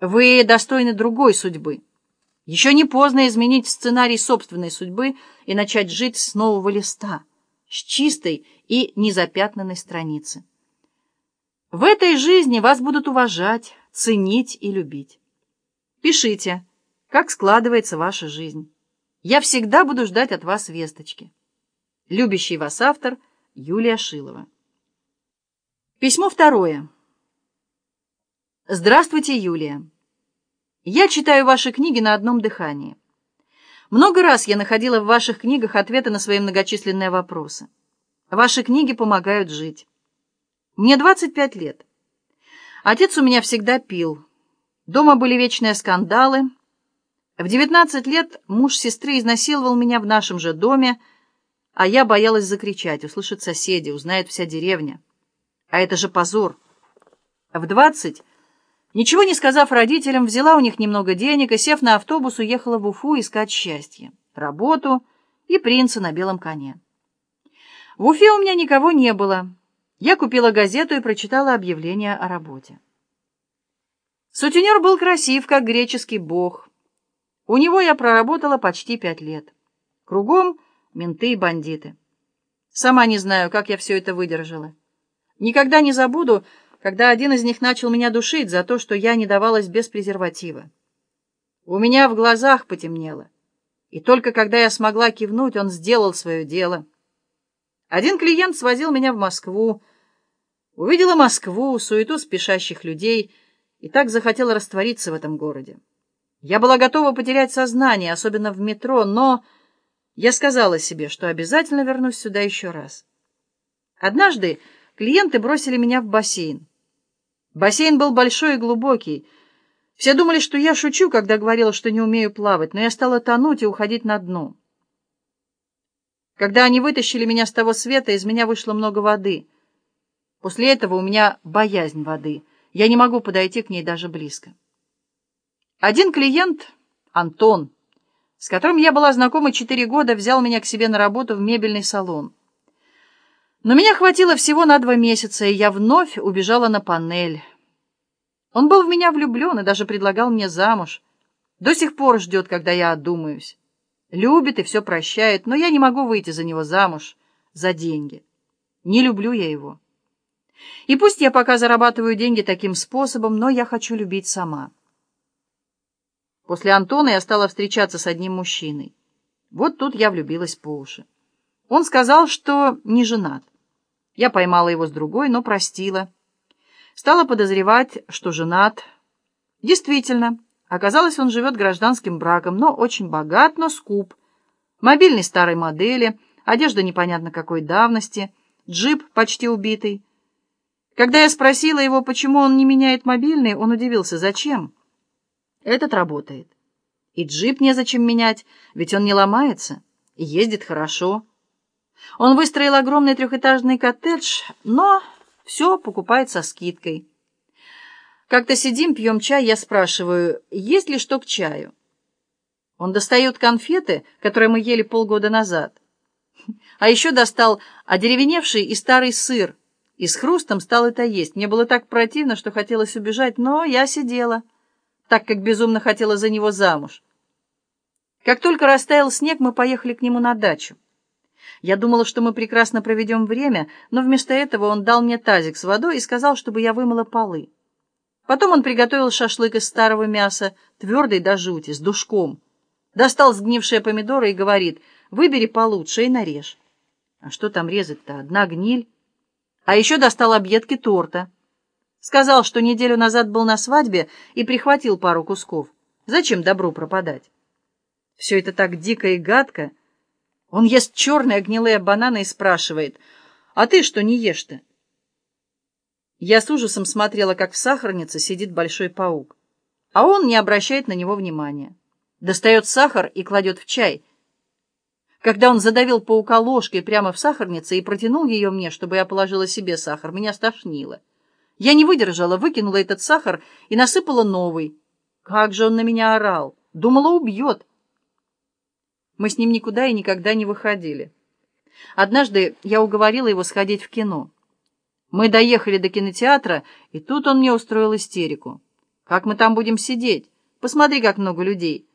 Вы достойны другой судьбы. Еще не поздно изменить сценарий собственной судьбы и начать жить с нового листа, с чистой и незапятнанной страницы. В этой жизни вас будут уважать, ценить и любить. Пишите, как складывается ваша жизнь. Я всегда буду ждать от вас весточки. Любящий вас автор Юлия Шилова. Письмо второе. Здравствуйте, Юлия. Я читаю ваши книги на одном дыхании. Много раз я находила в ваших книгах ответы на свои многочисленные вопросы. Ваши книги помогают жить. Мне 25 лет. Отец у меня всегда пил. Дома были вечные скандалы. В 19 лет муж сестры изнасиловал меня в нашем же доме, а я боялась закричать, услышат соседи, узнает вся деревня. А это же позор. В 20 Ничего не сказав родителям, взяла у них немного денег и, сев на автобус, уехала в Уфу искать счастье, работу и принца на белом коне. В Уфе у меня никого не было. Я купила газету и прочитала объявление о работе. Сутенер был красив, как греческий бог. У него я проработала почти пять лет. Кругом менты и бандиты. Сама не знаю, как я все это выдержала. Никогда не забуду, когда один из них начал меня душить за то, что я не давалась без презерватива. У меня в глазах потемнело. И только когда я смогла кивнуть, он сделал свое дело. Один клиент свозил меня в Москву. Увидела Москву, суету спешащих людей, и так захотела раствориться в этом городе. Я была готова потерять сознание, особенно в метро, но я сказала себе, что обязательно вернусь сюда еще раз. Однажды клиенты бросили меня в бассейн. Бассейн был большой и глубокий. Все думали, что я шучу, когда говорила, что не умею плавать, но я стала тонуть и уходить на дно. Когда они вытащили меня с того света, из меня вышло много воды. После этого у меня боязнь воды. Я не могу подойти к ней даже близко. Один клиент, Антон, с которым я была знакома четыре года, взял меня к себе на работу в мебельный салон. Но меня хватило всего на два месяца, и я вновь убежала на панель. Он был в меня влюблен и даже предлагал мне замуж. До сих пор ждет, когда я одумаюсь. Любит и все прощает, но я не могу выйти за него замуж за деньги. Не люблю я его. И пусть я пока зарабатываю деньги таким способом, но я хочу любить сама. После Антона я стала встречаться с одним мужчиной. Вот тут я влюбилась по уши. Он сказал, что не женат. Я поймала его с другой, но простила. Стала подозревать, что женат. Действительно, оказалось, он живет гражданским браком, но очень богат, но скуп. Мобильный старой модели, одежда непонятно какой давности, джип почти убитый. Когда я спросила его, почему он не меняет мобильный, он удивился, зачем? Этот работает. И джип незачем менять, ведь он не ломается и ездит хорошо. Он выстроил огромный трехэтажный коттедж, но все покупает со скидкой. Как-то сидим, пьем чай, я спрашиваю, есть ли что к чаю. Он достает конфеты, которые мы ели полгода назад. А еще достал одеревеневший и старый сыр, и с хрустом стал это есть. Мне было так противно, что хотелось убежать, но я сидела, так как безумно хотела за него замуж. Как только растаял снег, мы поехали к нему на дачу. Я думала, что мы прекрасно проведем время, но вместо этого он дал мне тазик с водой и сказал, чтобы я вымыла полы. Потом он приготовил шашлык из старого мяса, твердый до жути, с душком. Достал сгнившие помидоры и говорит, выбери получше и нарежь. А что там резать-то? Одна гниль. А еще достал объедки торта. Сказал, что неделю назад был на свадьбе и прихватил пару кусков. Зачем добру пропадать? Все это так дико и гадко. Он ест черные гнилые бананы и спрашивает, «А ты что не ешь-то?» Я с ужасом смотрела, как в сахарнице сидит большой паук, а он не обращает на него внимания. Достает сахар и кладет в чай. Когда он задавил паука ложкой прямо в сахарнице и протянул ее мне, чтобы я положила себе сахар, меня стошнило. Я не выдержала, выкинула этот сахар и насыпала новый. Как же он на меня орал! Думала, убьет. Мы с ним никуда и никогда не выходили. Однажды я уговорила его сходить в кино. Мы доехали до кинотеатра, и тут он мне устроил истерику. Как мы там будем сидеть? Посмотри, как много людей.